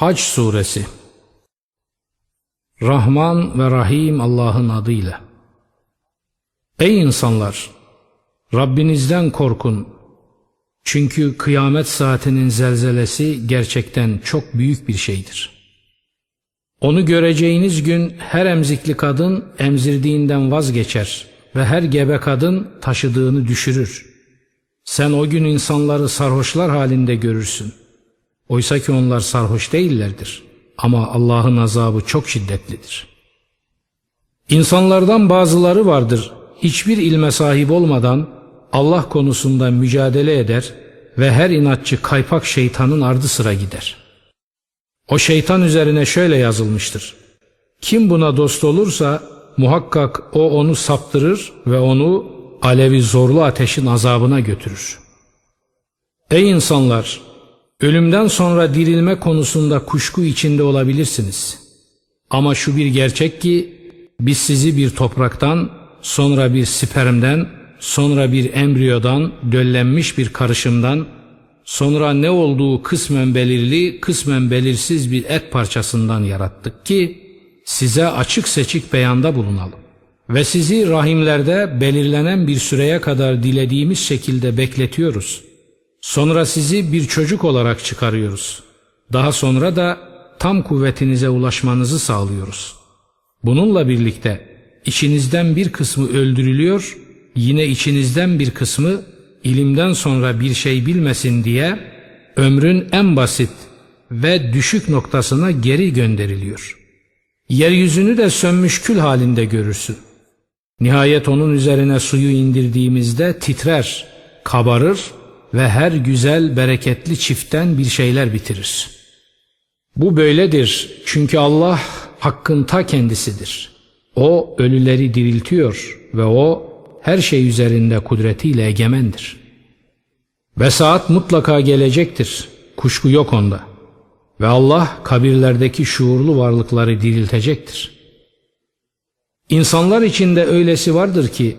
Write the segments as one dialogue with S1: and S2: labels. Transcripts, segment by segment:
S1: Hac Suresi Rahman ve Rahim Allah'ın adıyla Ey insanlar! Rabbinizden korkun. Çünkü kıyamet saatinin zelzelesi gerçekten çok büyük bir şeydir. Onu göreceğiniz gün her emzikli kadın emzirdiğinden vazgeçer ve her gebe kadın taşıdığını düşürür. Sen o gün insanları sarhoşlar halinde görürsün. Oysa ki onlar sarhoş değillerdir. Ama Allah'ın azabı çok şiddetlidir. İnsanlardan bazıları vardır. Hiçbir ilme sahip olmadan Allah konusunda mücadele eder ve her inatçı kaypak şeytanın ardı sıra gider. O şeytan üzerine şöyle yazılmıştır. Kim buna dost olursa muhakkak o onu saptırır ve onu alevi zorlu ateşin azabına götürür. Ey insanlar! Ölümden sonra dirilme konusunda kuşku içinde olabilirsiniz. Ama şu bir gerçek ki biz sizi bir topraktan, sonra bir spermden, sonra bir embriyodan, döllenmiş bir karışımdan, sonra ne olduğu kısmen belirli, kısmen belirsiz bir et parçasından yarattık ki size açık seçik beyanda bulunalım. Ve sizi rahimlerde belirlenen bir süreye kadar dilediğimiz şekilde bekletiyoruz.'' Sonra sizi bir çocuk olarak çıkarıyoruz. Daha sonra da tam kuvvetinize ulaşmanızı sağlıyoruz. Bununla birlikte içinizden bir kısmı öldürülüyor, yine içinizden bir kısmı ilimden sonra bir şey bilmesin diye ömrün en basit ve düşük noktasına geri gönderiliyor. Yeryüzünü de sönmüş kül halinde görürsün. Nihayet onun üzerine suyu indirdiğimizde titrer, kabarır ve her güzel bereketli çiftten bir şeyler bitirir. Bu böyledir çünkü Allah hakkın ta kendisidir. O ölüleri diriltiyor ve o her şey üzerinde kudretiyle egemendir. Ve saat mutlaka gelecektir. Kuşku yok onda. Ve Allah kabirlerdeki şuurlu varlıkları diriltecektir. İnsanlar içinde öylesi vardır ki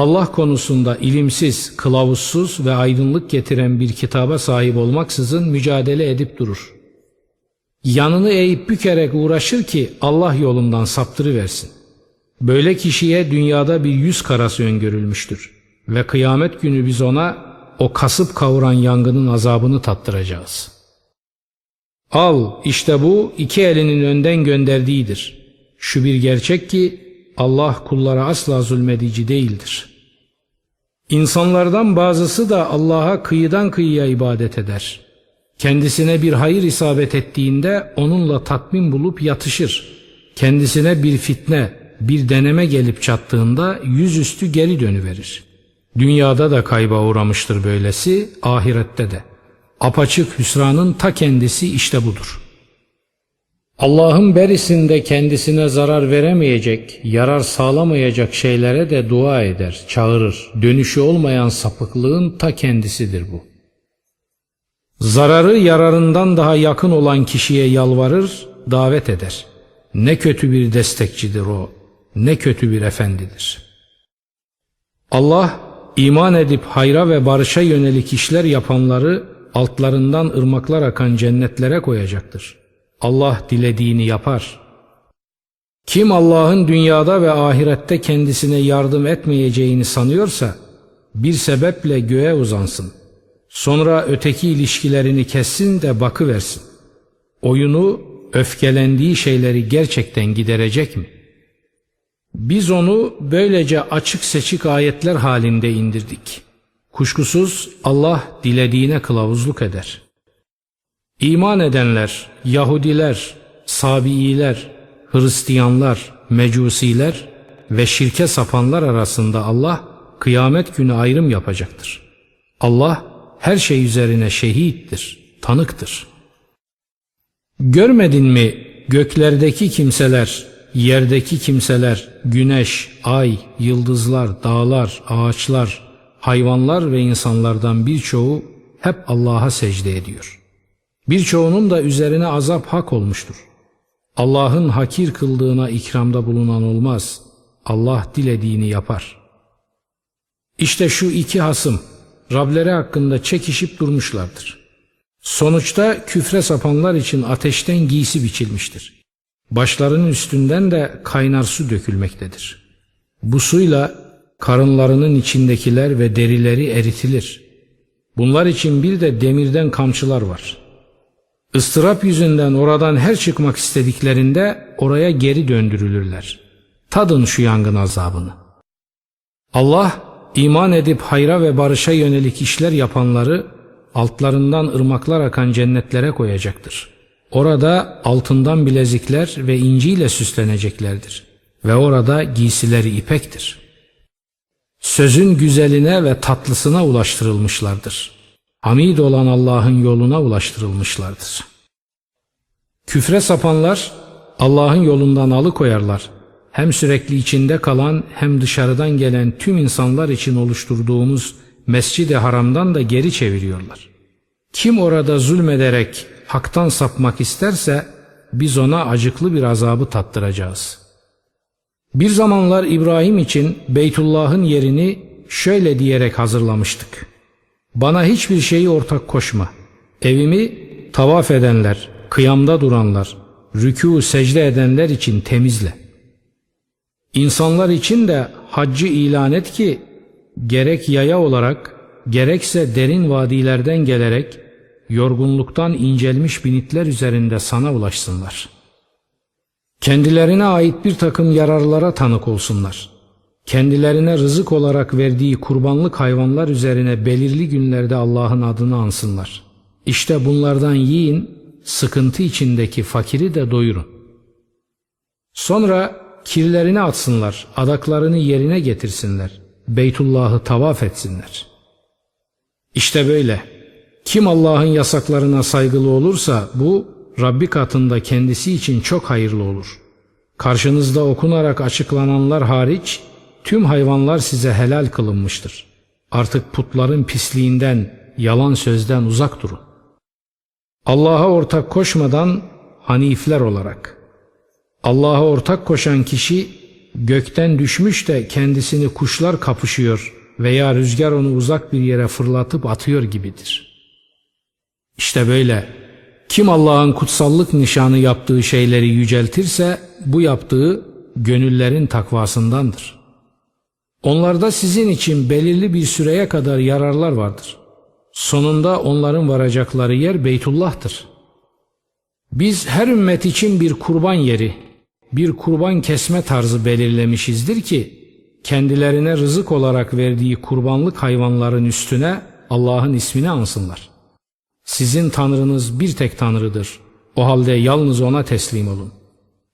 S1: Allah konusunda ilimsiz, kılavuzsuz ve aydınlık getiren bir kitaba sahip olmaksızın mücadele edip durur. Yanını eğip bükerek uğraşır ki Allah yolundan saptırıversin. Böyle kişiye dünyada bir yüz karası öngörülmüştür. Ve kıyamet günü biz ona o kasıp kavuran yangının azabını tattıracağız. Al işte bu iki elinin önden gönderdiğidir. Şu bir gerçek ki Allah kullara asla zulmedici değildir. İnsanlardan bazısı da Allah'a kıyıdan kıyıya ibadet eder. Kendisine bir hayır isabet ettiğinde onunla tatmin bulup yatışır. Kendisine bir fitne, bir deneme gelip çattığında yüzüstü geri dönüverir. Dünyada da kayba uğramıştır böylesi, ahirette de. Apaçık hüsranın ta kendisi işte budur.'' Allah'ın berisinde kendisine zarar veremeyecek, yarar sağlamayacak şeylere de dua eder, çağırır. Dönüşü olmayan sapıklığın ta kendisidir bu. Zararı yararından daha yakın olan kişiye yalvarır, davet eder. Ne kötü bir destekçidir o, ne kötü bir efendidir. Allah iman edip hayra ve barışa yönelik işler yapanları altlarından ırmaklar akan cennetlere koyacaktır. Allah dilediğini yapar. Kim Allah'ın dünyada ve ahirette kendisine yardım etmeyeceğini sanıyorsa bir sebeple göğe uzansın. Sonra öteki ilişkilerini kessin de bakıversin. Oyunu öfkelendiği şeyleri gerçekten giderecek mi? Biz onu böylece açık seçik ayetler halinde indirdik. Kuşkusuz Allah dilediğine kılavuzluk eder.'' İman edenler, Yahudiler, Sabiiler, Hristiyanlar, Mecusiler ve şirke sapanlar arasında Allah kıyamet günü ayrım yapacaktır. Allah her şey üzerine şehittir, tanıktır. Görmedin mi göklerdeki kimseler, yerdeki kimseler, güneş, ay, yıldızlar, dağlar, ağaçlar, hayvanlar ve insanlardan birçoğu hep Allah'a secde ediyor.'' Birçoğunun da üzerine azap hak olmuştur. Allah'ın hakir kıldığına ikramda bulunan olmaz. Allah dilediğini yapar. İşte şu iki hasım Rableri hakkında çekişip durmuşlardır. Sonuçta küfre sapanlar için ateşten giysi biçilmiştir. Başlarının üstünden de kaynar su dökülmektedir. Bu suyla karınlarının içindekiler ve derileri eritilir. Bunlar için bir de demirden kamçılar var. Istırap yüzünden oradan her çıkmak istediklerinde oraya geri döndürülürler. Tadın şu yangın azabını. Allah iman edip hayra ve barışa yönelik işler yapanları altlarından ırmaklar akan cennetlere koyacaktır. Orada altından bilezikler ve inciyle süsleneceklerdir. Ve orada giysileri ipektir. Sözün güzeline ve tatlısına ulaştırılmışlardır. Hamid olan Allah'ın yoluna ulaştırılmışlardır. Küfre sapanlar Allah'ın yolundan alıkoyarlar. Hem sürekli içinde kalan hem dışarıdan gelen tüm insanlar için oluşturduğumuz Mescid-i Haram'dan da geri çeviriyorlar. Kim orada zulmederek haktan sapmak isterse biz ona acıklı bir azabı tattıracağız. Bir zamanlar İbrahim için Beytullah'ın yerini şöyle diyerek hazırlamıştık. Bana hiçbir şeyi ortak koşma. Evimi tavaf edenler, kıyamda duranlar, rükû secde edenler için temizle. İnsanlar için de haccı ilan et ki gerek yaya olarak gerekse derin vadilerden gelerek yorgunluktan incelmiş binitler üzerinde sana ulaşsınlar. Kendilerine ait bir takım yararlara tanık olsunlar. Kendilerine rızık olarak verdiği kurbanlık hayvanlar üzerine belirli günlerde Allah'ın adını ansınlar. İşte bunlardan yiyin, sıkıntı içindeki fakiri de doyurun. Sonra kirlerini atsınlar, adaklarını yerine getirsinler, Beytullah'ı tavaf etsinler. İşte böyle. Kim Allah'ın yasaklarına saygılı olursa bu Rabbi katında kendisi için çok hayırlı olur. Karşınızda okunarak açıklananlar hariç tüm hayvanlar size helal kılınmıştır. Artık putların pisliğinden, yalan sözden uzak durun. Allah'a ortak koşmadan hanifler olarak. Allah'a ortak koşan kişi gökten düşmüş de kendisini kuşlar kapışıyor veya rüzgar onu uzak bir yere fırlatıp atıyor gibidir. İşte böyle kim Allah'ın kutsallık nişanı yaptığı şeyleri yüceltirse bu yaptığı gönüllerin takvasındandır. Onlarda sizin için belirli bir süreye kadar yararlar vardır. Sonunda onların varacakları yer Beytullah'tır. Biz her ümmet için bir kurban yeri, bir kurban kesme tarzı belirlemişizdir ki, kendilerine rızık olarak verdiği kurbanlık hayvanların üstüne Allah'ın ismini ansınlar. Sizin tanrınız bir tek tanrıdır. O halde yalnız ona teslim olun.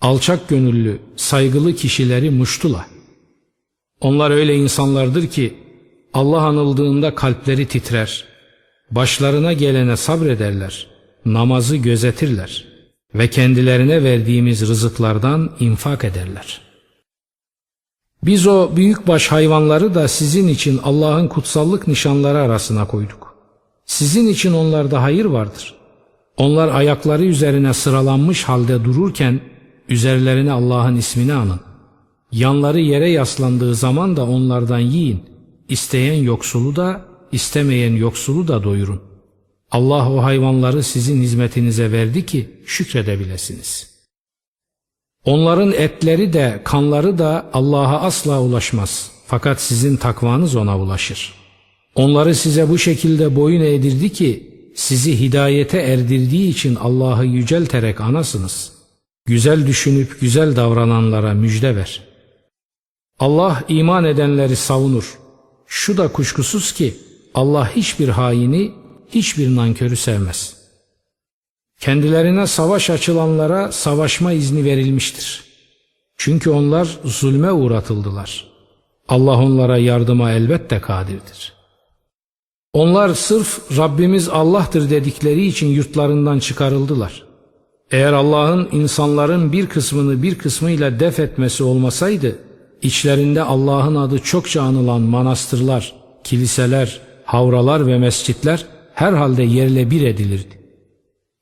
S1: Alçak gönüllü, saygılı kişileri muştula. Onlar öyle insanlardır ki Allah anıldığında kalpleri titrer. Başlarına gelene sabrederler. Namazı gözetirler. Ve kendilerine verdiğimiz rızıklardan infak ederler. Biz o büyükbaş hayvanları da sizin için Allah'ın kutsallık nişanları arasına koyduk. Sizin için onlarda hayır vardır. Onlar ayakları üzerine sıralanmış halde dururken üzerlerine Allah'ın ismini anın. Yanları yere yaslandığı zaman da onlardan yiyin. İsteyen yoksulu da, istemeyen yoksulu da doyurun. Allah o hayvanları sizin hizmetinize verdi ki şükredebilesiniz. Onların etleri de, kanları da Allah'a asla ulaşmaz. Fakat sizin takvanız ona ulaşır. Onları size bu şekilde boyun eğdirdi ki, sizi hidayete erdirdiği için Allah'ı yücelterek anasınız. Güzel düşünüp güzel davrananlara müjde ver.'' Allah iman edenleri savunur. Şu da kuşkusuz ki Allah hiçbir haini, hiçbir nankörü sevmez. Kendilerine savaş açılanlara savaşma izni verilmiştir. Çünkü onlar zulme uğratıldılar. Allah onlara yardıma elbette kadirdir. Onlar sırf Rabbimiz Allah'tır dedikleri için yurtlarından çıkarıldılar. Eğer Allah'ın insanların bir kısmını bir kısmıyla def etmesi olmasaydı, İçlerinde Allah'ın adı çokça anılan manastırlar, kiliseler, havralar ve mescitler herhalde yerle bir edilirdi.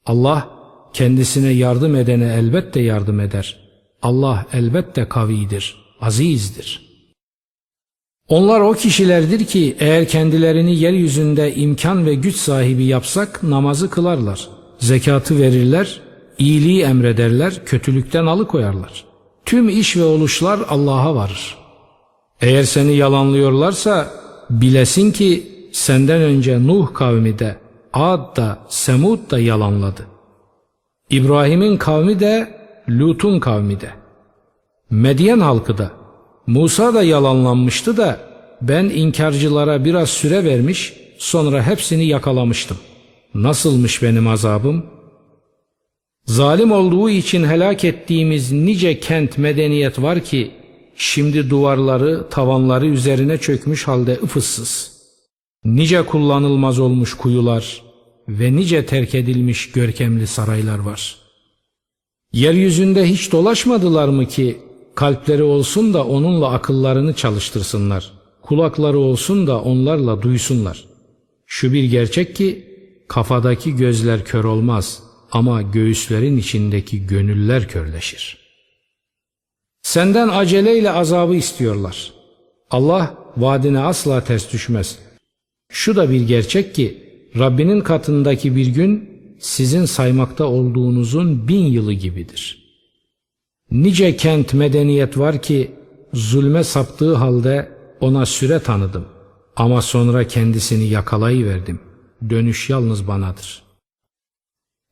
S1: Allah kendisine yardım edene elbette yardım eder. Allah elbette kavidir, azizdir. Onlar o kişilerdir ki eğer kendilerini yeryüzünde imkan ve güç sahibi yapsak namazı kılarlar, zekatı verirler, iyiliği emrederler, kötülükten alıkoyarlar. Tüm iş ve oluşlar Allah'a varır. Eğer seni yalanlıyorlarsa bilesin ki senden önce Nuh kavmi de, Ad da, Semud da yalanladı. İbrahim'in kavmi de, Lut'un kavmi de. Medyen halkı da, Musa da yalanlanmıştı da ben inkarcılara biraz süre vermiş sonra hepsini yakalamıştım. Nasılmış benim azabım? Zalim olduğu için helak ettiğimiz nice kent medeniyet var ki şimdi duvarları tavanları üzerine çökmüş halde ıfıssız. Nice kullanılmaz olmuş kuyular ve nice terk edilmiş görkemli saraylar var. Yeryüzünde hiç dolaşmadılar mı ki kalpleri olsun da onunla akıllarını çalıştırsınlar. Kulakları olsun da onlarla duysunlar. Şu bir gerçek ki kafadaki gözler kör olmaz ama göğüslerin içindeki gönüller körleşir. Senden aceleyle azabı istiyorlar. Allah vaadine asla ters düşmez. Şu da bir gerçek ki Rabbinin katındaki bir gün sizin saymakta olduğunuzun bin yılı gibidir. Nice kent medeniyet var ki zulme saptığı halde ona süre tanıdım ama sonra kendisini yakalayıverdim. Dönüş yalnız banadır.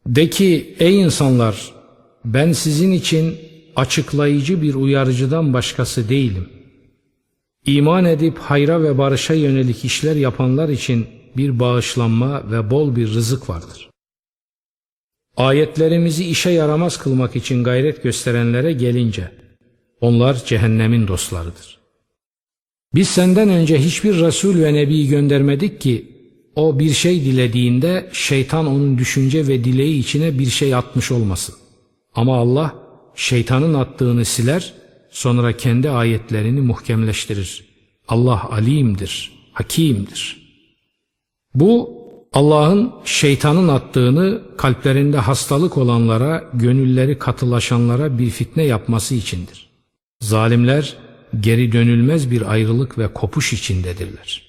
S1: De ki ey insanlar ben sizin için açıklayıcı bir uyarıcıdan başkası değilim. İman edip hayra ve barışa yönelik işler yapanlar için bir bağışlanma ve bol bir rızık vardır. Ayetlerimizi işe yaramaz kılmak için gayret gösterenlere gelince onlar cehennemin dostlarıdır. Biz senden önce hiçbir Resul ve Nebi göndermedik ki o bir şey dilediğinde şeytan onun düşünce ve dileği içine bir şey atmış olmasın. Ama Allah şeytanın attığını siler sonra kendi ayetlerini muhkemleştirir. Allah alimdir, hakimdir. Bu Allah'ın şeytanın attığını kalplerinde hastalık olanlara, gönülleri katılaşanlara bir fitne yapması içindir. Zalimler geri dönülmez bir ayrılık ve kopuş içindedirler.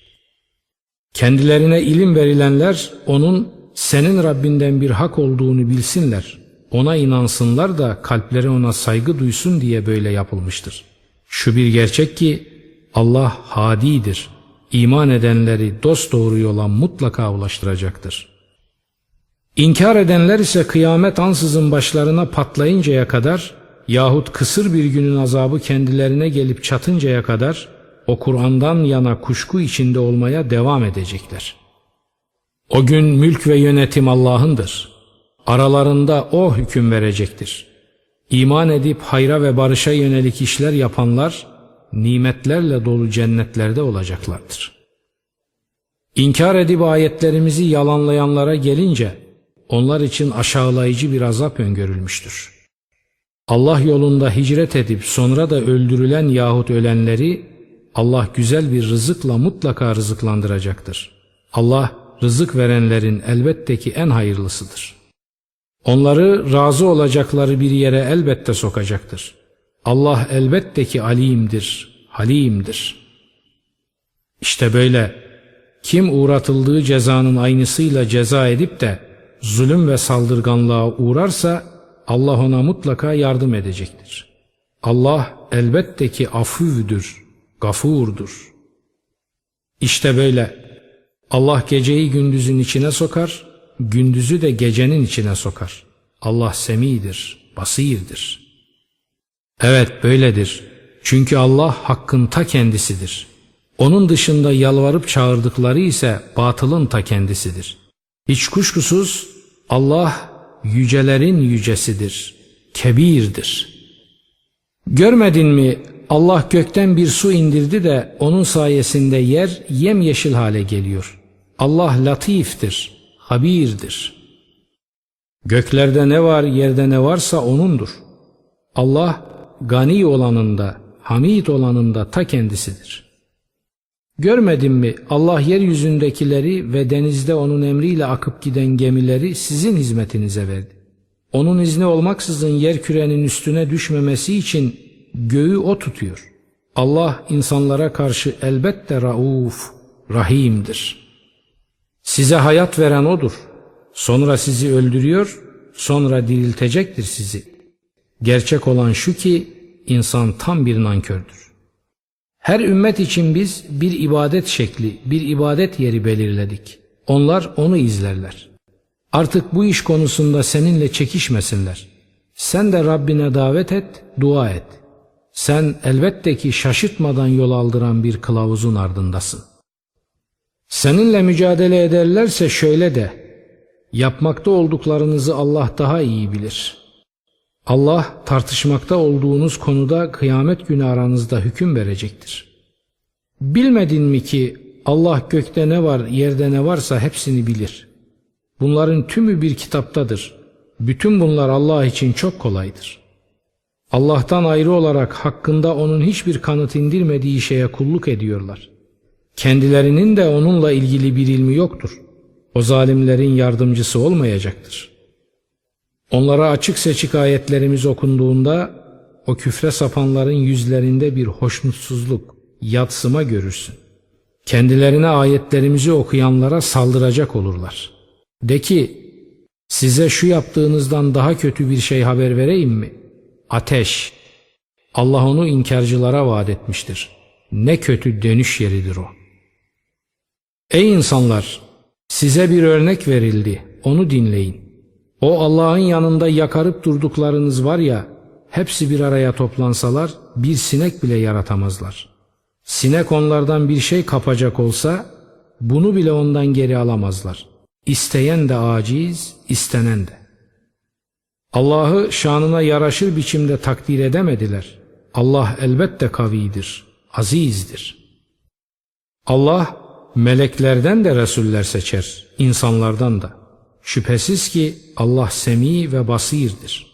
S1: Kendilerine ilim verilenler onun senin Rabbinden bir hak olduğunu bilsinler, ona inansınlar da kalpleri ona saygı duysun diye böyle yapılmıştır. Şu bir gerçek ki Allah hadidir, iman edenleri dost doğru yola mutlaka ulaştıracaktır. İnkar edenler ise kıyamet ansızın başlarına patlayıncaya kadar yahut kısır bir günün azabı kendilerine gelip çatıncaya kadar o Kur'an'dan yana kuşku içinde olmaya devam edecekler. O gün mülk ve yönetim Allah'ındır. Aralarında O hüküm verecektir. İman edip hayra ve barışa yönelik işler yapanlar nimetlerle dolu cennetlerde olacaklardır. İnkar edip ayetlerimizi yalanlayanlara gelince onlar için aşağılayıcı bir azap öngörülmüştür. Allah yolunda hicret edip sonra da öldürülen yahut ölenleri Allah güzel bir rızıkla mutlaka rızıklandıracaktır. Allah rızık verenlerin elbette ki en hayırlısıdır. Onları razı olacakları bir yere elbette sokacaktır. Allah elbette ki alimdir, halimdir. İşte böyle kim uğratıldığı cezanın aynısıyla ceza edip de zulüm ve saldırganlığa uğrarsa Allah ona mutlaka yardım edecektir. Allah elbette ki afüvdür, gafurdur. İşte böyle Allah geceyi gündüzün içine sokar, gündüzü de gecenin içine sokar. Allah semidir, basirdir. Evet böyledir. Çünkü Allah hakkın ta kendisidir. Onun dışında yalvarıp çağırdıkları ise batılın ta kendisidir. Hiç kuşkusuz Allah yücelerin yücesidir, kebirdir. Görmedin mi Allah gökten bir su indirdi de onun sayesinde yer yemyeşil hale geliyor. Allah latiftir, habirdir. Göklerde ne var, yerde ne varsa O'nundur. Allah gani olanında, hamid olanında ta kendisidir. Görmedin mi Allah yeryüzündekileri ve denizde onun emriyle akıp giden gemileri sizin hizmetinize verdi. Onun izni olmaksızın yer kürenin üstüne düşmemesi için göğü o tutuyor. Allah insanlara karşı elbette rauf, rahimdir. Size hayat veren O'dur. Sonra sizi öldürüyor, sonra diriltecektir sizi. Gerçek olan şu ki insan tam bir nankördür. Her ümmet için biz bir ibadet şekli, bir ibadet yeri belirledik. Onlar onu izlerler. Artık bu iş konusunda seninle çekişmesinler. Sen de Rabbine davet et, dua et. Sen elbette ki şaşırtmadan yol aldıran bir kılavuzun ardındasın. Seninle mücadele ederlerse şöyle de, yapmakta olduklarınızı Allah daha iyi bilir. Allah tartışmakta olduğunuz konuda kıyamet günü aranızda hüküm verecektir. Bilmedin mi ki Allah gökte ne var yerde ne varsa hepsini bilir. Bunların tümü bir kitaptadır. Bütün bunlar Allah için çok kolaydır. Allah'tan ayrı olarak hakkında onun hiçbir kanıt indirmediği şeye kulluk ediyorlar. Kendilerinin de onunla ilgili bir ilmi yoktur. O zalimlerin yardımcısı olmayacaktır. Onlara açık seçik ayetlerimiz okunduğunda o küfre sapanların yüzlerinde bir hoşnutsuzluk, yatsıma görürsün. Kendilerine ayetlerimizi okuyanlara saldıracak olurlar. De ki, size şu yaptığınızdan daha kötü bir şey haber vereyim mi? Ateş. Allah onu inkarcılara vaat etmiştir. Ne kötü dönüş yeridir o. Ey insanlar! Size bir örnek verildi. Onu dinleyin. O Allah'ın yanında yakarıp durduklarınız var ya, hepsi bir araya toplansalar bir sinek bile yaratamazlar. Sinek onlardan bir şey kapacak olsa bunu bile ondan geri alamazlar. İsteyen de aciz, istenen de. Allah'ı şanına yaraşır biçimde takdir edemediler. Allah elbette kavidir, azizdir. Allah meleklerden de Resuller seçer, insanlardan da. Şüphesiz ki Allah semi ve basirdir.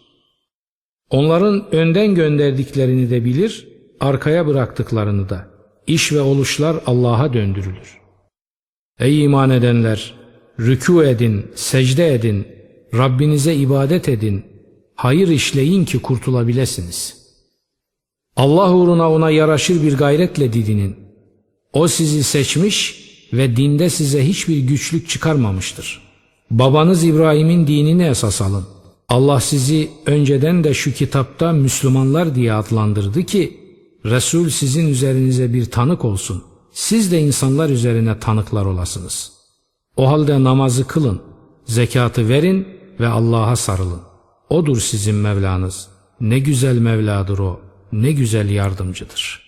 S1: Onların önden gönderdiklerini de bilir, arkaya bıraktıklarını da. İş ve oluşlar Allah'a döndürülür. Ey iman edenler! Rükû edin, secde edin, Rabbinize ibadet edin, hayır işleyin ki kurtulabilirsiniz. Allah uğruna ona yaraşır bir gayretle didinin. O sizi seçmiş ve dinde size hiçbir güçlük çıkarmamıştır. Babanız İbrahim'in dinini esas alın. Allah sizi önceden de şu kitapta Müslümanlar diye adlandırdı ki Resul sizin üzerinize bir tanık olsun. Siz de insanlar üzerine tanıklar olasınız. O halde namazı kılın, zekatı verin ve Allah'a sarılın. Odur sizin Mevlanız. Ne güzel Mevladır o, ne güzel yardımcıdır.''